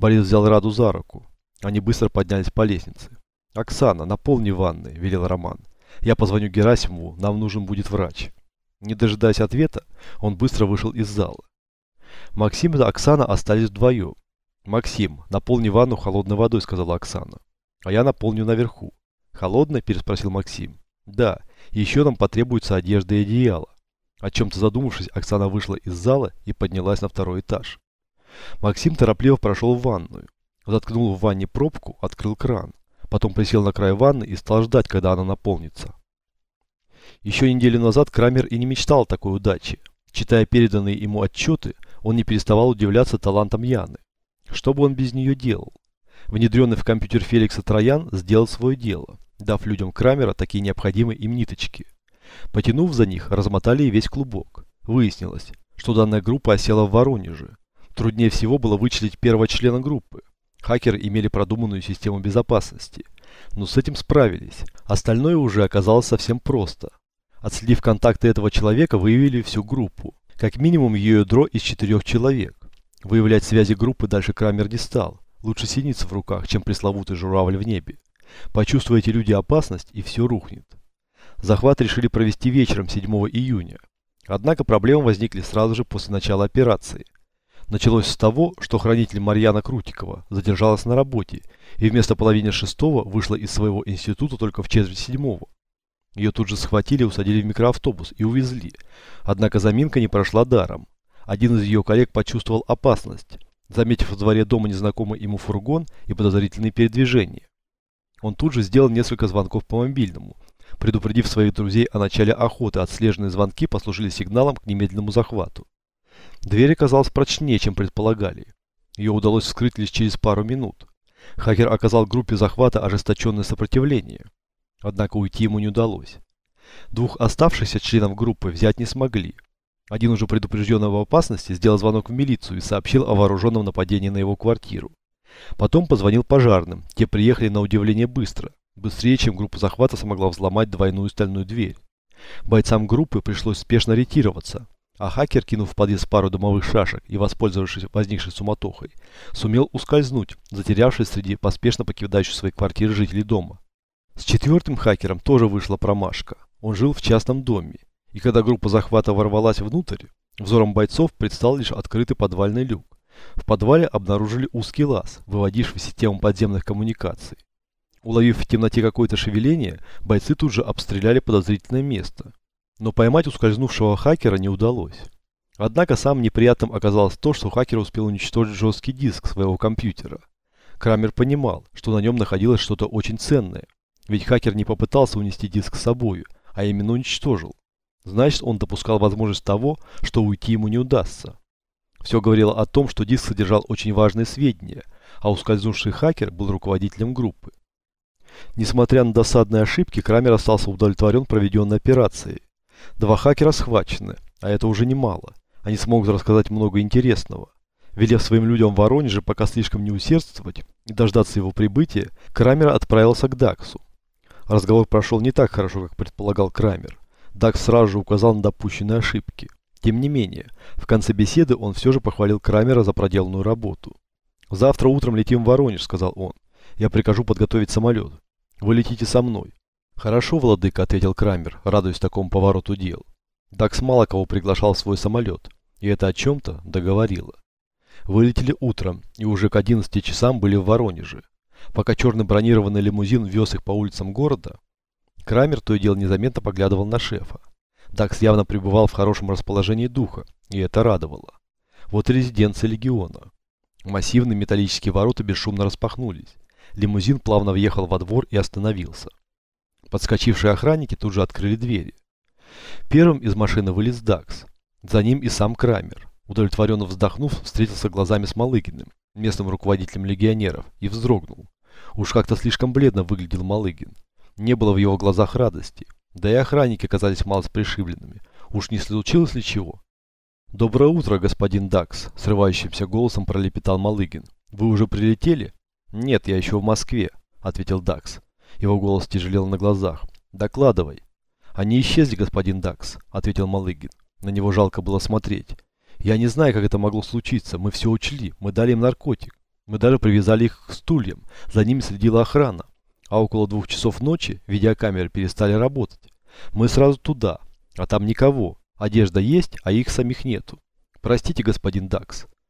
Борис взял Раду за руку. Они быстро поднялись по лестнице. «Оксана, наполни ванны», – велел Роман. «Я позвоню Герасимову, нам нужен будет врач». Не дожидаясь ответа, он быстро вышел из зала. Максим и Оксана остались вдвоем. «Максим, наполни ванну холодной водой», – сказала Оксана. «А я наполню наверху». «Холодной?» – переспросил Максим. «Да, еще нам потребуется одежда и одеяло». О чем-то задумавшись, Оксана вышла из зала и поднялась на второй этаж. Максим торопливо прошел в ванную. Заткнул в ванне пробку, открыл кран. Потом присел на край ванны и стал ждать, когда она наполнится. Еще неделю назад Крамер и не мечтал о такой удаче. Читая переданные ему отчеты, он не переставал удивляться талантам Яны. Что бы он без нее делал? Внедренный в компьютер Феликса Троян сделал свое дело, дав людям Крамера такие необходимые им ниточки. Потянув за них, размотали и весь клубок. Выяснилось, что данная группа осела в Воронеже. Труднее всего было вычислить первого члена группы. Хакеры имели продуманную систему безопасности. Но с этим справились. Остальное уже оказалось совсем просто. Отследив контакты этого человека, выявили всю группу. Как минимум ее ядро из четырех человек. Выявлять связи группы дальше Крамер не стал. Лучше синица в руках, чем пресловутый журавль в небе. Почувствуете люди опасность, и все рухнет. Захват решили провести вечером 7 июня. Однако проблемы возникли сразу же после начала операции. Началось с того, что хранитель Марьяна Крутикова задержалась на работе и вместо половины шестого вышла из своего института только в четверть седьмого. Ее тут же схватили, усадили в микроавтобус и увезли. Однако заминка не прошла даром. Один из ее коллег почувствовал опасность, заметив в дворе дома незнакомый ему фургон и подозрительные передвижения. Он тут же сделал несколько звонков по мобильному, предупредив своих друзей о начале охоты, отслеженные звонки послужили сигналом к немедленному захвату. Дверь оказалась прочнее, чем предполагали. Ее удалось вскрыть лишь через пару минут. Хакер оказал группе захвата ожесточенное сопротивление. Однако уйти ему не удалось. Двух оставшихся членов группы взять не смогли. Один уже предупрежденный об опасности сделал звонок в милицию и сообщил о вооруженном нападении на его квартиру. Потом позвонил пожарным, те приехали на удивление быстро, быстрее, чем группа захвата смогла взломать двойную стальную дверь. Бойцам группы пришлось спешно ретироваться, а хакер, кинув в подъезд пару домовых шашек и воспользовавшись возникшей суматохой, сумел ускользнуть, затерявшись среди поспешно покидающих свои квартиры жителей дома. С четвертым хакером тоже вышла промашка. Он жил в частном доме, и когда группа захвата ворвалась внутрь, взором бойцов предстал лишь открытый подвальный люк. В подвале обнаружили узкий лаз, выводивший в систему подземных коммуникаций. Уловив в темноте какое-то шевеление, бойцы тут же обстреляли подозрительное место но поймать ускользнувшего хакера не удалось. Однако самым неприятным оказалось то, что хакер успел уничтожить жесткий диск своего компьютера. Крамер понимал, что на нем находилось что-то очень ценное, ведь хакер не попытался унести диск с собой, а именно уничтожил. Значит, он допускал возможность того, что уйти ему не удастся. Все говорило о том, что диск содержал очень важные сведения, а ускользнувший хакер был руководителем группы. Несмотря на досадные ошибки, Крамер остался удовлетворен проведенной операцией. Два хакера схвачены, а это уже немало. Они смогут рассказать много интересного. Велев своим людям в Воронеже пока слишком не усердствовать и дождаться его прибытия, Крамер отправился к Даксу. Разговор прошел не так хорошо, как предполагал Крамер. Дакс сразу же указал на допущенные ошибки. Тем не менее, в конце беседы он все же похвалил Крамера за проделанную работу. «Завтра утром летим в Воронеж», — сказал он. «Я прикажу подготовить самолет. Вы летите со мной. «Хорошо, владыка», — ответил Крамер, радуясь такому повороту дел. Дакс мало приглашал свой самолет, и это о чем-то договорило. Вылетели утром, и уже к 11 часам были в Воронеже. Пока черный бронированный лимузин вез их по улицам города, Крамер то и дело незаметно поглядывал на шефа. Дакс явно пребывал в хорошем расположении духа, и это радовало. Вот и резиденция легиона. Массивные металлические ворота бесшумно распахнулись. Лимузин плавно въехал во двор и остановился. Подскочившие охранники тут же открыли двери. Первым из машины вылез Дакс. За ним и сам Крамер. Удовлетворенно вздохнув, встретился глазами с Малыгиным, местным руководителем легионеров, и вздрогнул. Уж как-то слишком бледно выглядел Малыгин. Не было в его глазах радости. Да и охранники казались мало пришибленными. Уж не случилось ли чего? «Доброе утро, господин Дакс», — срывающимся голосом пролепетал Малыгин. «Вы уже прилетели?» «Нет, я еще в Москве», — ответил Дакс. Его голос тяжелел на глазах. «Докладывай». «Они исчезли, господин Дакс», — ответил Малыгин. На него жалко было смотреть. «Я не знаю, как это могло случиться. Мы все учли. Мы дали им наркотик. Мы даже привязали их к стульям, за ними следила охрана. А около двух часов ночи видеокамеры перестали работать. Мы сразу туда, а там никого. Одежда есть, а их самих нету. Простите, господин Дакс.